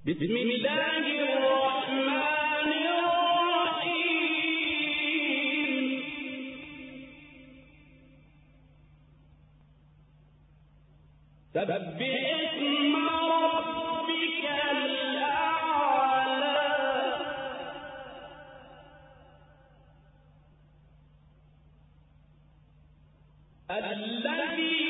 بسم الله الرحمن الرحيم. سبح اسم ربك الأعلى. الذي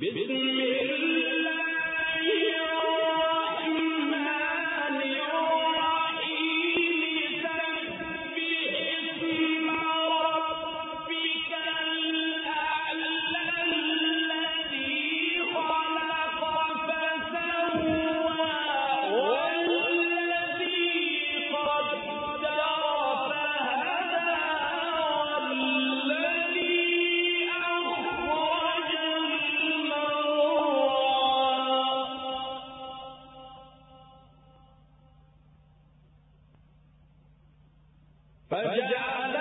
بسم فجعل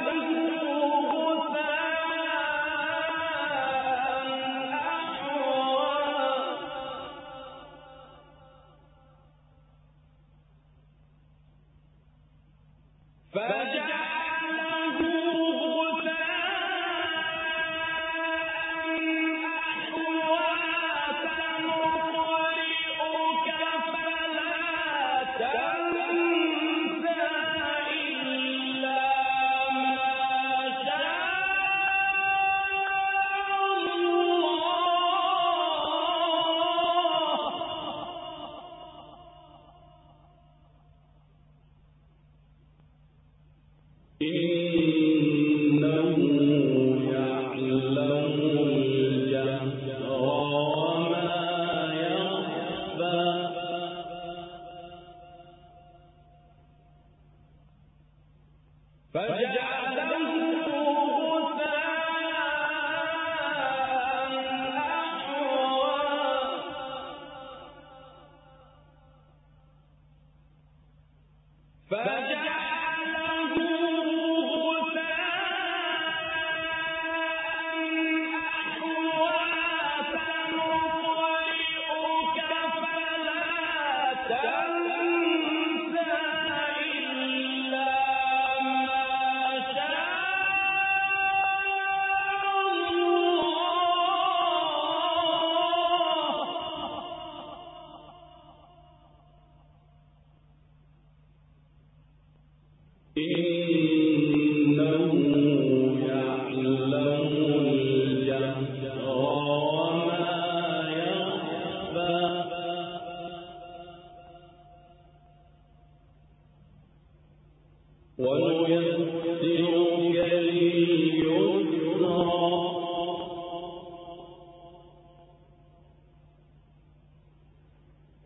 بل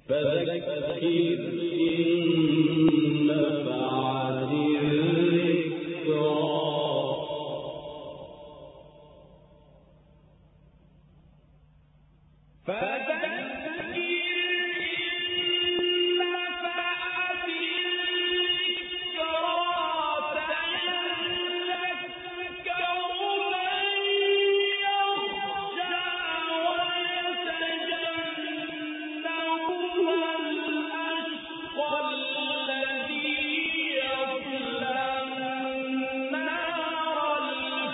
فذكر إن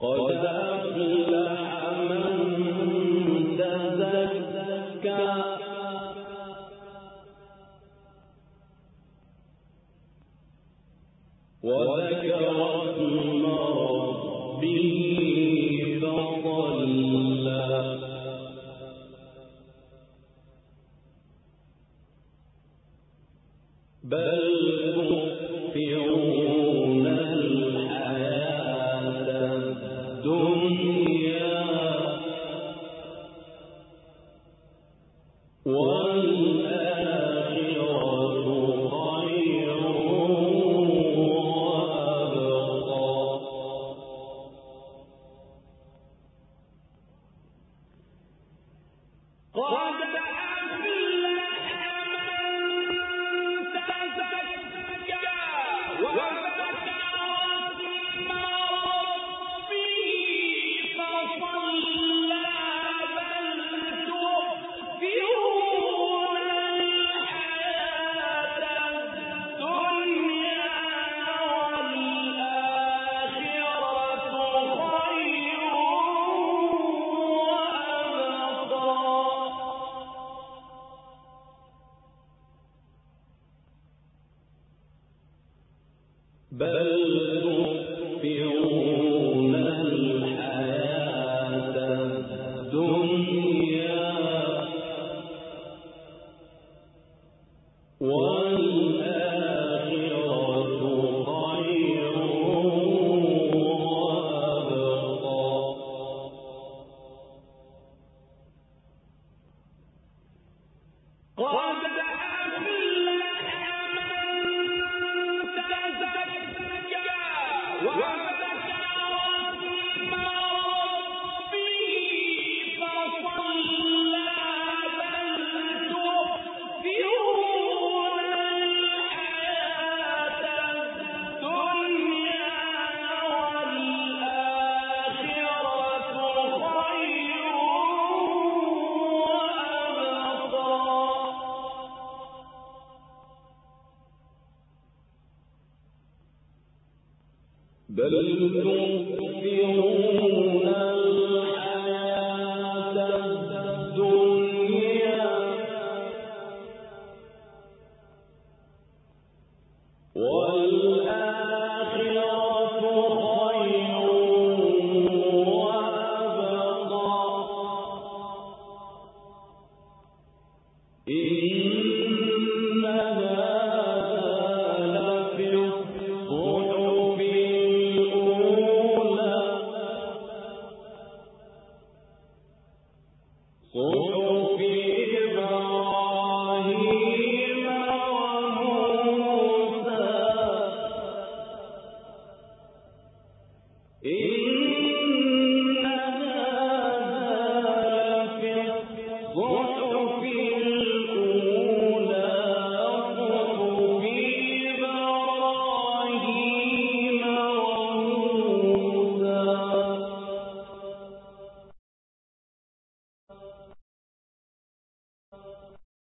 قد أفلح من تزكى تُؤْثِرُونَ الْحَيَاةَ الدُّنْيَا. بل تؤثرون